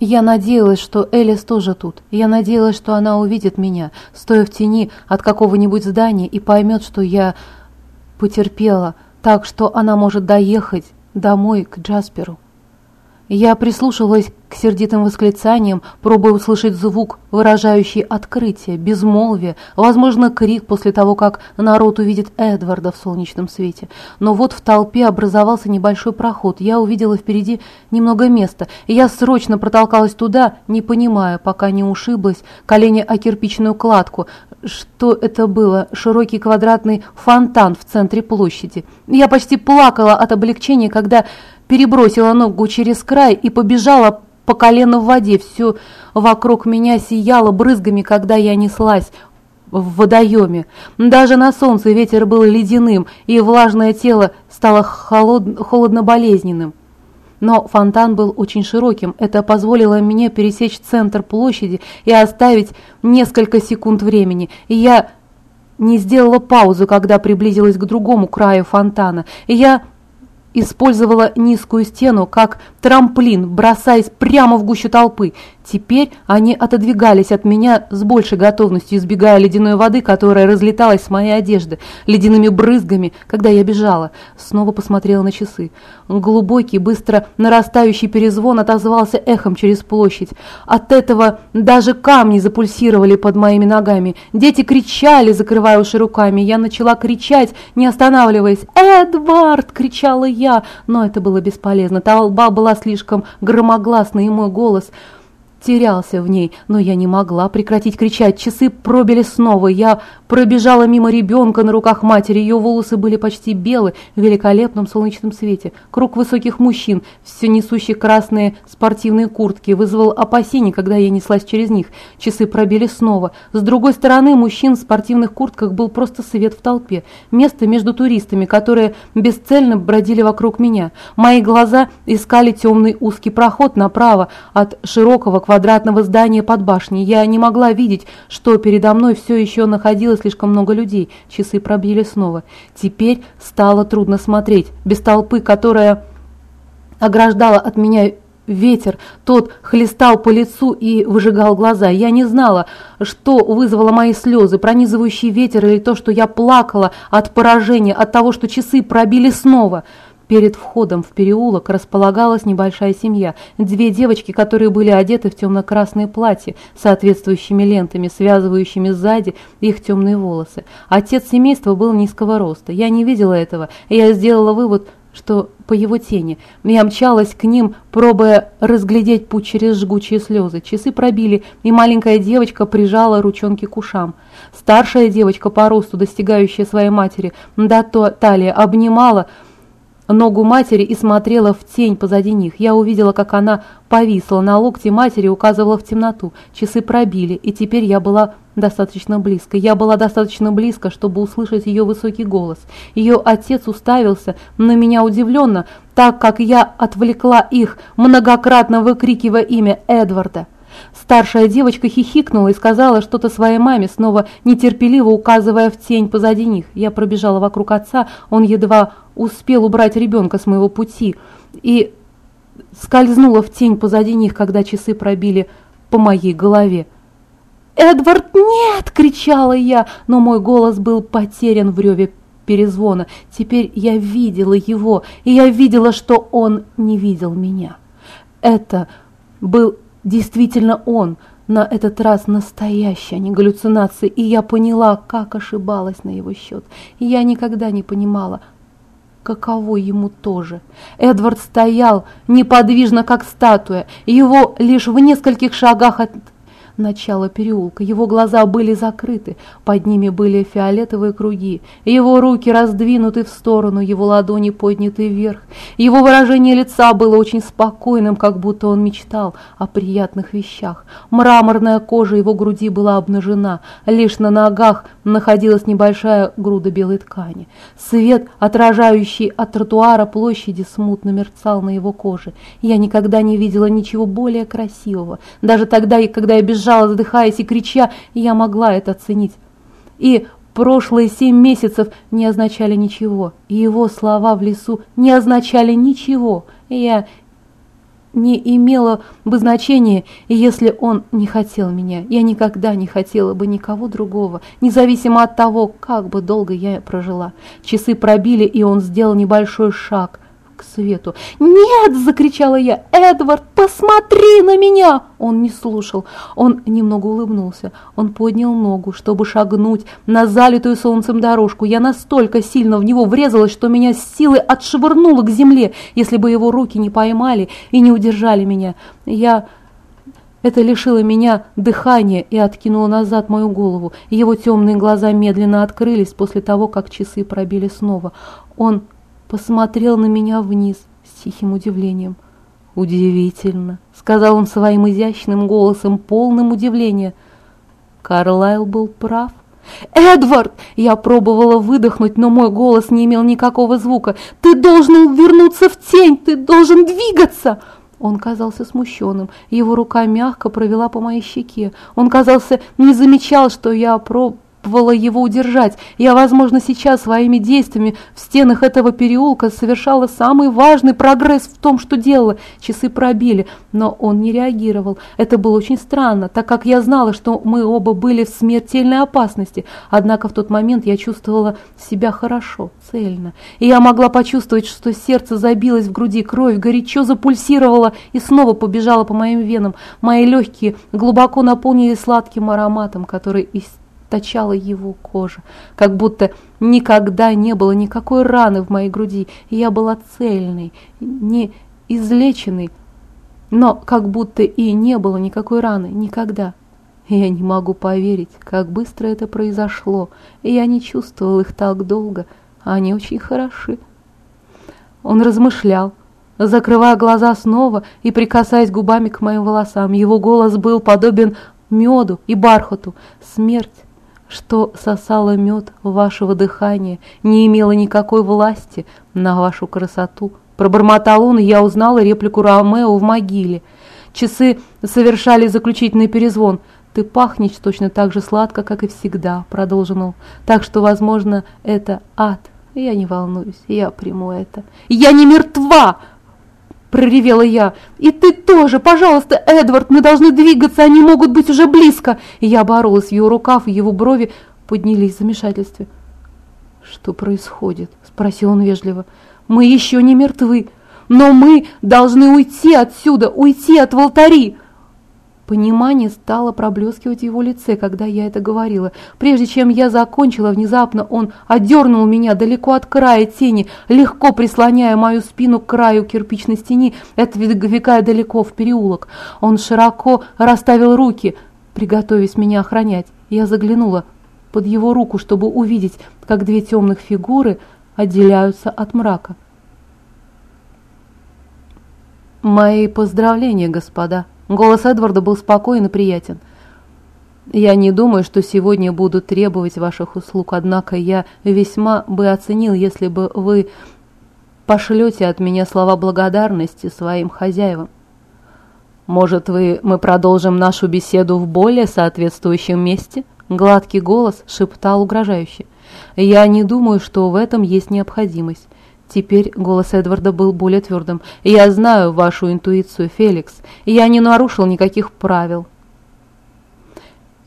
Я надеялась, что Элис тоже тут. Я надеялась, что она увидит меня, стоя в тени от какого-нибудь здания и поймет, что я потерпела, так что она может доехать домой к Джасперу. Я прислушивалась к сердитым восклицаниям, пробуя услышать звук, выражающий открытие, безмолвие, возможно, крик после того, как народ увидит Эдварда в солнечном свете. Но вот в толпе образовался небольшой проход. Я увидела впереди немного места, я срочно протолкалась туда, не понимая, пока не ушиблась колени о кирпичную кладку. Что это было? Широкий квадратный фонтан в центре площади. Я почти плакала от облегчения, когда перебросила ногу через край и побежала по колено в воде. Все вокруг меня сияло брызгами, когда я неслась в водоеме. Даже на солнце ветер был ледяным, и влажное тело стало холод... холодно-болезненным. Но фонтан был очень широким, это позволило мне пересечь центр площади и оставить несколько секунд времени. И я не сделала паузу, когда приблизилась к другому краю фонтана. И я использовала низкую стену как трамплин, бросаясь прямо в гущу толпы. Теперь они отодвигались от меня с большей готовностью, избегая ледяной воды, которая разлеталась с моей одежды, ледяными брызгами, когда я бежала. Снова посмотрела на часы. Глубокий, быстро нарастающий перезвон отозвался эхом через площадь. От этого даже камни запульсировали под моими ногами. Дети кричали, закрывая уши руками. Я начала кричать, не останавливаясь. «Эдвард!» — кричала я, но это было бесполезно. Толба была слишком громогласной, и мой голос терялся в ней, но я не могла прекратить кричать. Часы пробили снова. Я пробежала мимо ребенка на руках матери. Ее волосы были почти белы в великолепном солнечном свете. Круг высоких мужчин, все несущих красные спортивные куртки, вызвал опасения, когда я неслась через них. Часы пробили снова. С другой стороны, мужчин в спортивных куртках был просто свет в толпе. Место между туристами, которые бесцельно бродили вокруг меня. Мои глаза искали темный узкий проход направо от широкого квадрата квадратного здания под башней. Я не могла видеть, что передо мной все еще находилось слишком много людей. Часы пробили снова. Теперь стало трудно смотреть. Без толпы, которая ограждала от меня ветер, тот хлестал по лицу и выжигал глаза. Я не знала, что вызвало мои слезы, пронизывающий ветер или то, что я плакала от поражения, от того, что часы пробили снова. Перед входом в переулок располагалась небольшая семья. Две девочки, которые были одеты в темно-красные платья, соответствующими лентами, связывающими сзади их темные волосы. Отец семейства был низкого роста. Я не видела этого, и я сделала вывод, что по его тени. Я мчалась к ним, пробуя разглядеть путь через жгучие слезы. Часы пробили, и маленькая девочка прижала ручонки к ушам. Старшая девочка по росту, достигающая своей матери, до талии, обнимала, ногу матери и смотрела в тень позади них. Я увидела, как она повисла на локте матери и указывала в темноту. Часы пробили, и теперь я была достаточно близко. Я была достаточно близко, чтобы услышать ее высокий голос. Ее отец уставился на меня удивленно, так как я отвлекла их, многократно выкрикивая имя Эдварда. Старшая девочка хихикнула и сказала что-то своей маме, снова нетерпеливо указывая в тень позади них. Я пробежала вокруг отца, он едва успел убрать ребенка с моего пути и скользнула в тень позади них, когда часы пробили по моей голове. «Эдвард, нет!» – кричала я, но мой голос был потерян в реве перезвона. Теперь я видела его, и я видела, что он не видел меня. Это был Действительно он, на этот раз настоящий, а не галлюцинации, и я поняла, как ошибалась на его счет. Я никогда не понимала, каково ему тоже. Эдвард стоял неподвижно, как статуя, его лишь в нескольких шагах от начала переулка. Его глаза были закрыты, под ними были фиолетовые круги, его руки раздвинуты в сторону, его ладони подняты вверх. Его выражение лица было очень спокойным, как будто он мечтал о приятных вещах. Мраморная кожа его груди была обнажена, лишь на ногах находилась небольшая груда белой ткани. Свет, отражающий от тротуара площади, смутно мерцал на его коже. Я никогда не видела ничего более красивого. Даже тогда, когда я бежала, визжала, задыхаясь и крича, я могла это оценить. И прошлые семь месяцев не означали ничего, его слова в лесу не означали ничего, я не имело бы значения, если он не хотел меня. Я никогда не хотела бы никого другого, независимо от того, как бы долго я прожила. Часы пробили, и он сделал небольшой шаг к свету. «Нет!» – закричала я. «Эдвард, посмотри на меня!» Он не слушал. Он немного улыбнулся. Он поднял ногу, чтобы шагнуть на залитую солнцем дорожку. Я настолько сильно в него врезалась, что меня с силой отшвырнуло к земле, если бы его руки не поймали и не удержали меня. Я... Это лишило меня дыхания и откинуло назад мою голову. Его темные глаза медленно открылись после того, как часы пробили снова. Он посмотрел на меня вниз с тихим удивлением. «Удивительно», — сказал он своим изящным голосом, полным удивления. Карлайл был прав. «Эдвард!» Я пробовала выдохнуть, но мой голос не имел никакого звука. «Ты должен вернуться в тень! Ты должен двигаться!» Он казался смущенным. Его рука мягко провела по моей щеке. Он, казался, не замечал, что я про пробовала его удержать. Я, возможно, сейчас своими действиями в стенах этого переулка совершала самый важный прогресс в том, что делала. Часы пробили, но он не реагировал. Это было очень странно, так как я знала, что мы оба были в смертельной опасности. Однако в тот момент я чувствовала себя хорошо, цельно. И я могла почувствовать, что сердце забилось в груди, кровь горячо запульсировала и снова побежала по моим венам. Мои легкие глубоко наполнились сладким ароматом, который из источала его кожа, как будто никогда не было никакой раны в моей груди, и я была цельной, не излеченной, но как будто и не было никакой раны, никогда. Я не могу поверить, как быстро это произошло, и я не чувствовал их так долго, они очень хороши. Он размышлял, закрывая глаза снова и прикасаясь губами к моим волосам. Его голос был подобен меду и бархату. Смерть что сосало мед вашего дыхания, не имела никакой власти на вашу красоту. Пробормотал он, и я узнала реплику Ромео в могиле. Часы совершали заключительный перезвон. «Ты пахнешь точно так же сладко, как и всегда», — продолжил он. «Так что, возможно, это ад. Я не волнуюсь, я приму это». «Я не мертва!» Проревела я. «И ты тоже! Пожалуйста, Эдвард, мы должны двигаться, они могут быть уже близко!» И я боролась в его рукав, и его брови поднялись в замешательстве. «Что происходит?» – спросил он вежливо. «Мы еще не мертвы, но мы должны уйти отсюда, уйти от Волтари!» Понимание стало проблескивать в его лице, когда я это говорила. Прежде чем я закончила, внезапно он одернул меня далеко от края тени, легко прислоняя мою спину к краю кирпичной стены, отодвигая далеко в переулок. Он широко расставил руки, приготовясь меня охранять. Я заглянула под его руку, чтобы увидеть, как две темных фигуры отделяются от мрака. «Мои поздравления, господа!» Голос Эдварда был спокоен и приятен. «Я не думаю, что сегодня буду требовать ваших услуг, однако я весьма бы оценил, если бы вы пошлете от меня слова благодарности своим хозяевам. Может, вы, мы продолжим нашу беседу в более соответствующем месте?» Гладкий голос шептал угрожающе. «Я не думаю, что в этом есть необходимость. Теперь голос Эдварда был более твердым. «Я знаю вашу интуицию, Феликс. Я не нарушил никаких правил».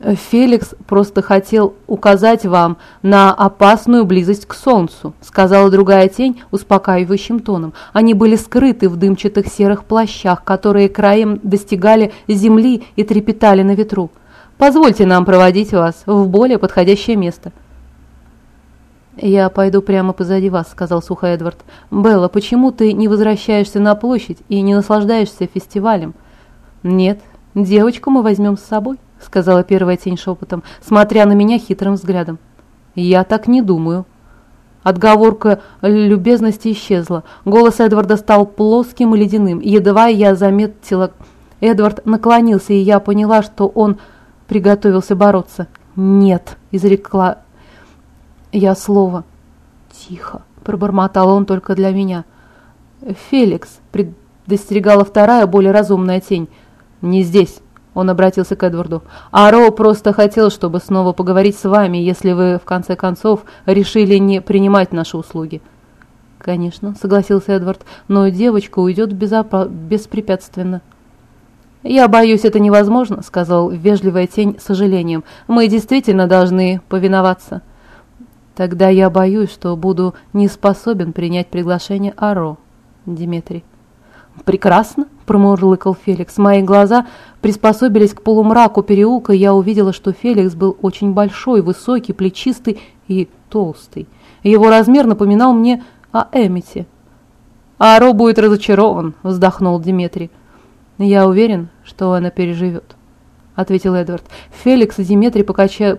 «Феликс просто хотел указать вам на опасную близость к солнцу», сказала другая тень успокаивающим тоном. Они были скрыты в дымчатых серых плащах, которые краем достигали земли и трепетали на ветру. «Позвольте нам проводить вас в более подходящее место». «Я пойду прямо позади вас», — сказал сухо Эдвард. «Белла, почему ты не возвращаешься на площадь и не наслаждаешься фестивалем?» «Нет, девочку мы возьмем с собой», — сказала первая тень шепотом, смотря на меня хитрым взглядом. «Я так не думаю». Отговорка любезности исчезла. Голос Эдварда стал плоским и ледяным. Едва я заметила... Эдвард наклонился, и я поняла, что он приготовился бороться. «Нет», — изрекла я слово. Тихо, пробормотал он только для меня. Феликс, предостерегала вторая, более разумная тень. Не здесь. Он обратился к Эдварду. «Аро просто хотел, чтобы снова поговорить с вами, если вы, в конце концов, решили не принимать наши услуги». «Конечно», — согласился Эдвард, — «но девочка уйдет беспрепятственно». «Я боюсь, это невозможно», — сказал вежливая тень с сожалением. «Мы действительно должны повиноваться». «Тогда я боюсь, что буду не способен принять приглашение Аро, Диметрий». «Прекрасно», — промурлыкал Феликс. Мои глаза приспособились к полумраку переулка, и я увидела, что Феликс был очень большой, высокий, плечистый и толстый. Его размер напоминал мне о Эмите. «Аро будет разочарован», — вздохнул Диметрий. «Я уверен, что она переживет», — ответил Эдвард. Феликс и Диметрий покача...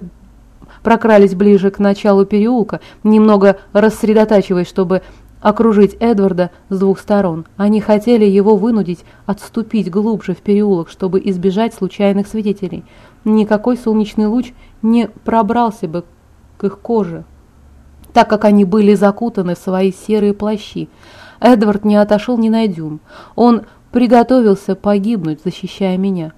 прокрались ближе к началу переулка, немного рассредотачиваясь, чтобы окружить Эдварда с двух сторон. Они хотели его вынудить отступить глубже в переулок, чтобы избежать случайных свидетелей. Никакой солнечный луч не пробрался бы к их коже, так как они были закутаны в свои серые плащи. Эдвард не отошел ни на дюйм. Он приготовился погибнуть, защищая меня.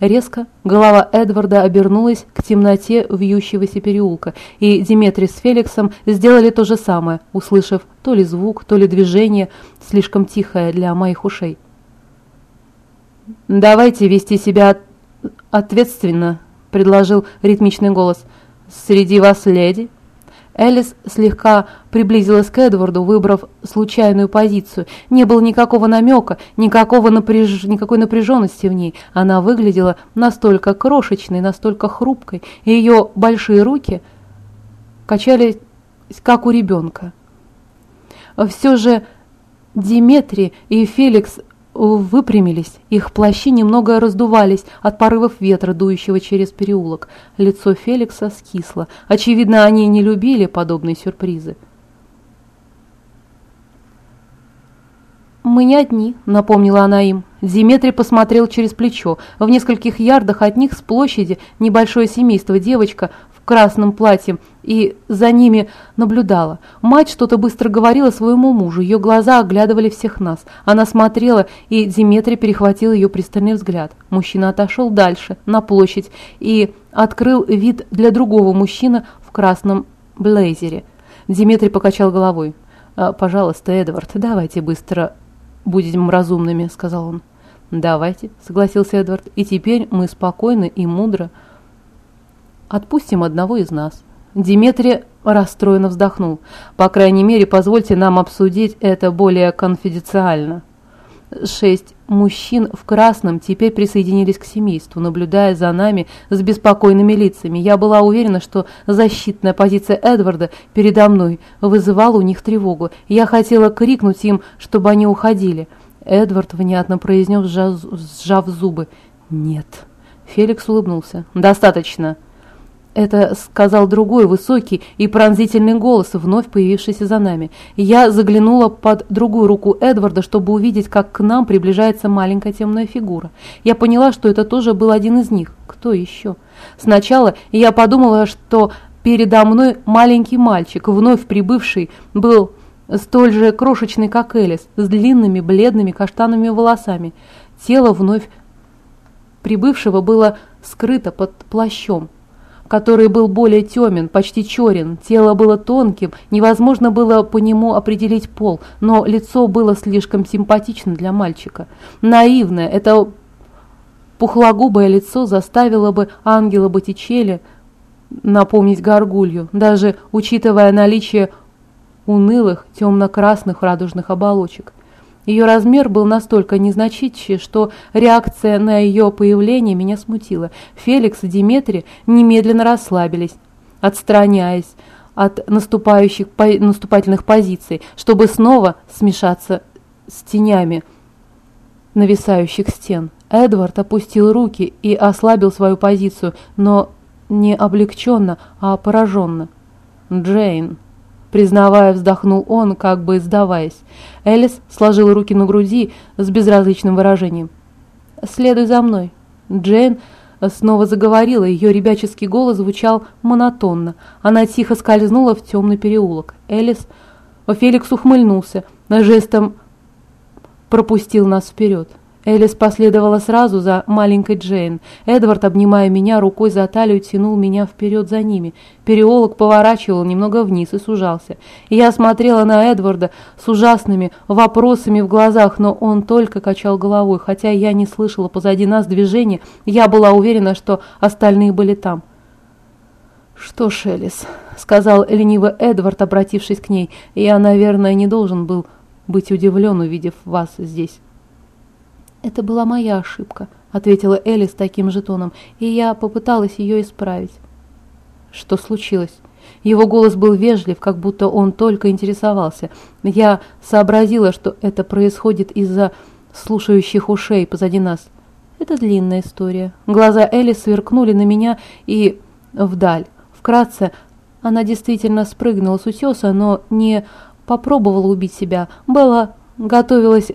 Резко голова Эдварда обернулась к темноте вьющегося переулка, и Диметрий с Феликсом сделали то же самое, услышав то ли звук, то ли движение, слишком тихое для моих ушей. «Давайте вести себя ответственно», — предложил ритмичный голос. «Среди вас леди?» Элис слегка приблизилась к Эдварду, выбрав случайную позицию. Не было никакого намека, никакого напряж... никакой напряженности в ней. Она выглядела настолько крошечной, настолько хрупкой, и ее большие руки качались, как у ребенка. Все же Диметри и Феликс выпрямились, их плащи немного раздувались от порывов ветра, дующего через переулок. Лицо Феликса скисло. Очевидно, они не любили подобные сюрпризы. «Мы не одни», — напомнила она им. Диметрий посмотрел через плечо. В нескольких ярдах от них с площади небольшое семейство, девочка красном платье и за ними наблюдала. Мать что-то быстро говорила своему мужу, ее глаза оглядывали всех нас. Она смотрела, и Диметрий перехватил ее пристальный взгляд. Мужчина отошел дальше, на площадь, и открыл вид для другого мужчины в красном блейзере. Диметрий покачал головой. «А, «Пожалуйста, Эдвард, давайте быстро будем разумными», — сказал он. «Давайте», — согласился Эдвард, — «и теперь мы спокойно и мудро...» Отпустим одного из нас». Диметрий расстроенно вздохнул. «По крайней мере, позвольте нам обсудить это более конфиденциально». Шесть мужчин в красном теперь присоединились к семейству, наблюдая за нами с беспокойными лицами. Я была уверена, что защитная позиция Эдварда передо мной вызывала у них тревогу. Я хотела крикнуть им, чтобы они уходили. Эдвард внятно произнес, сжав зубы. «Нет». Феликс улыбнулся. «Достаточно». Это сказал другой, высокий и пронзительный голос, вновь появившийся за нами. Я заглянула под другую руку Эдварда, чтобы увидеть, как к нам приближается маленькая темная фигура. Я поняла, что это тоже был один из них. Кто еще? Сначала я подумала, что передо мной маленький мальчик, вновь прибывший, был столь же крошечный, как Элис, с длинными бледными каштанными волосами. Тело вновь прибывшего было скрыто под плащом который был более темен, почти черен. Тело было тонким, невозможно было по нему определить пол, но лицо было слишком симпатично для мальчика. Наивное, это пухлогубое лицо заставило бы ангела Боттичелли напомнить горгулью, даже учитывая наличие унылых темно-красных радужных оболочек. Ее размер был настолько незначительный, что реакция на ее появление меня смутила. Феликс и Диметрий немедленно расслабились, отстраняясь от наступающих, наступательных позиций, чтобы снова смешаться с тенями нависающих стен. Эдвард опустил руки и ослабил свою позицию, но не облегченно, а пораженно. «Джейн», Признавая, вздохнул он, как бы сдаваясь. Элис сложила руки на груди с безразличным выражением. «Следуй за мной». Джейн снова заговорила, ее ребяческий голос звучал монотонно. Она тихо скользнула в темный переулок. Элис... Феликс ухмыльнулся, жестом пропустил нас вперед. Элис последовала сразу за маленькой Джейн. Эдвард, обнимая меня, рукой за талию тянул меня вперед за ними. Переулок поворачивал немного вниз и сужался. я смотрела на Эдварда с ужасными вопросами в глазах, но он только качал головой. Хотя я не слышала позади нас движения, я была уверена, что остальные были там. «Что ж, Элис», — сказал лениво Эдвард, обратившись к ней, — «я, наверное, не должен был быть удивлен, увидев вас здесь». «Это была моя ошибка», — ответила Элли с таким же тоном, и я попыталась ее исправить. «Что случилось?» Его голос был вежлив, как будто он только интересовался. Я сообразила, что это происходит из-за слушающих ушей позади нас. Это длинная история. Глаза Элли сверкнули на меня и вдаль. Вкратце, она действительно спрыгнула с утеса, но не попробовала убить себя. Белла готовилась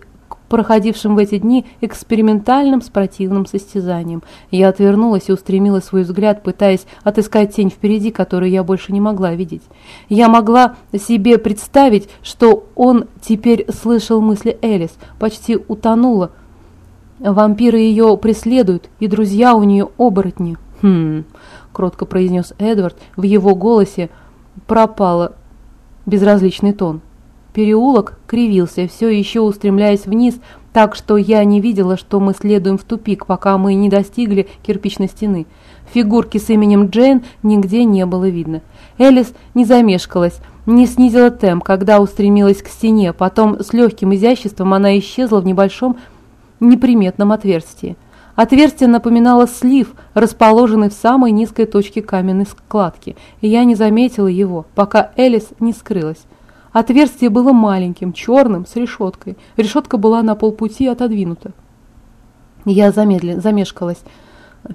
проходившим в эти дни экспериментальным спортивным состязанием. Я отвернулась и устремила свой взгляд, пытаясь отыскать тень впереди, которую я больше не могла видеть. Я могла себе представить, что он теперь слышал мысли Элис, почти утонула. Вампиры ее преследуют, и друзья у нее оборотни. «Хм...» — кротко произнес Эдвард, в его голосе пропала безразличный тон. Переулок кривился, все еще устремляясь вниз, так что я не видела, что мы следуем в тупик, пока мы не достигли кирпичной стены. Фигурки с именем Джейн нигде не было видно. Элис не замешкалась, не снизила темп, когда устремилась к стене, потом с легким изяществом она исчезла в небольшом неприметном отверстии. Отверстие напоминало слив, расположенный в самой низкой точке каменной складки, и я не заметила его, пока Элис не скрылась. Отверстие было маленьким, черным, с решеткой. Решетка была на полпути отодвинута. Я замедлен, замешкалась.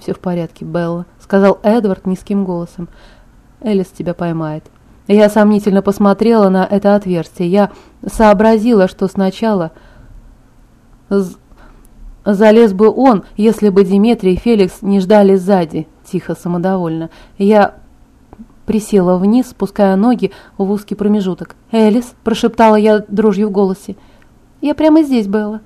«Все в порядке, Белла», — сказал Эдвард низким голосом. «Элис тебя поймает». Я сомнительно посмотрела на это отверстие. Я сообразила, что сначала залез бы он, если бы Диметрий и Феликс не ждали сзади, тихо, самодовольно. Я присела вниз, спуская ноги в узкий промежуток. «Элис!» – прошептала я дрожью в голосе. «Я прямо здесь, Белла!»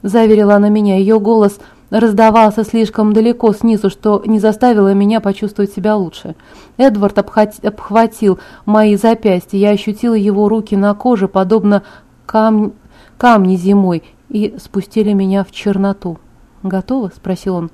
Заверила она меня. Ее голос раздавался слишком далеко снизу, что не заставило меня почувствовать себя лучше. Эдвард обхватил мои запястья. Я ощутила его руки на коже, подобно кам... камни зимой, и спустили меня в черноту. «Готова?» – спросил он.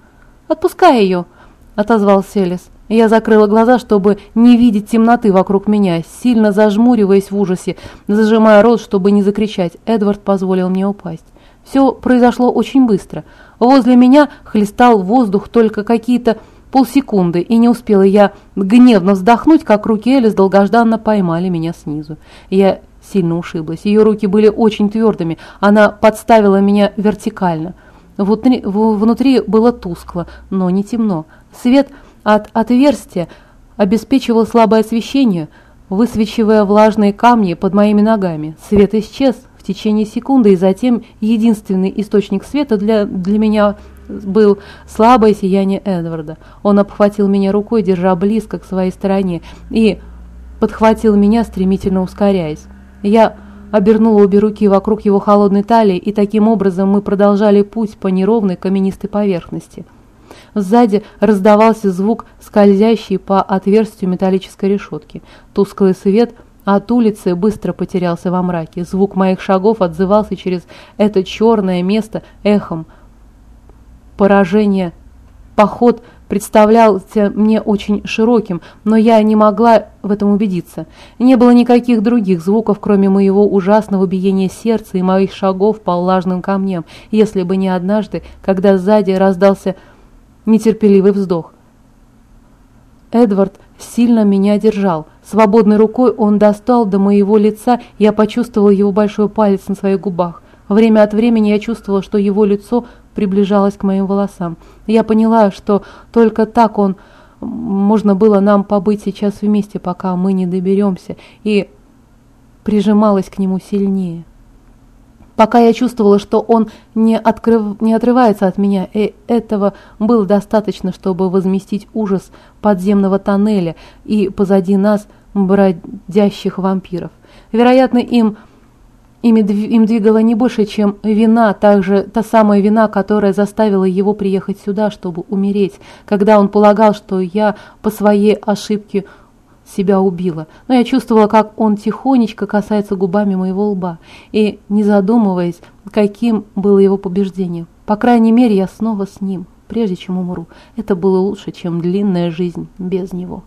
«Отпускай ее!» – отозвался Элис. Я закрыла глаза, чтобы не видеть темноты вокруг меня, сильно зажмуриваясь в ужасе, зажимая рот, чтобы не закричать. Эдвард позволил мне упасть. Все произошло очень быстро. Возле меня хлестал воздух только какие-то полсекунды, и не успела я гневно вздохнуть, как руки Элис долгожданно поймали меня снизу. Я сильно ушиблась. Ее руки были очень твердыми. Она подставила меня вертикально. Внутри, внутри было тускло, но не темно. Свет от отверстия обеспечивал слабое освещение, высвечивая влажные камни под моими ногами. Свет исчез в течение секунды, и затем единственный источник света для, для меня был слабое сияние Эдварда. Он обхватил меня рукой, держа близко к своей стороне, и подхватил меня, стремительно ускоряясь. Я обернула обе руки вокруг его холодной талии, и таким образом мы продолжали путь по неровной каменистой поверхности. Сзади раздавался звук, скользящий по отверстию металлической решетки. Тусклый свет от улицы быстро потерялся во мраке. Звук моих шагов отзывался через это черное место эхом. Поражение. Поход представлялся мне очень широким, но я не могла в этом убедиться. Не было никаких других звуков, кроме моего ужасного биения сердца и моих шагов по влажным камням, если бы не однажды, когда сзади раздался нетерпеливый вздох. Эдвард сильно меня держал. Свободной рукой он достал до моего лица, я почувствовала его большой палец на своих губах. Время от времени я чувствовала, что его лицо приближалось к моим волосам. Я поняла, что только так он можно было нам побыть сейчас вместе, пока мы не доберемся, и прижималась к нему сильнее. Пока я чувствовала, что он не, открыв... не отрывается от меня, и этого было достаточно, чтобы возместить ужас подземного тоннеля и позади нас бродящих вампиров. Вероятно, им Ими, им двигала не больше, чем вина, также та самая вина, которая заставила его приехать сюда, чтобы умереть, когда он полагал, что я по своей ошибке себя убила. Но я чувствовала, как он тихонечко касается губами моего лба, и, не задумываясь, каким было его побеждение. По крайней мере, я снова с ним, прежде чем умру. Это было лучше, чем длинная жизнь без него.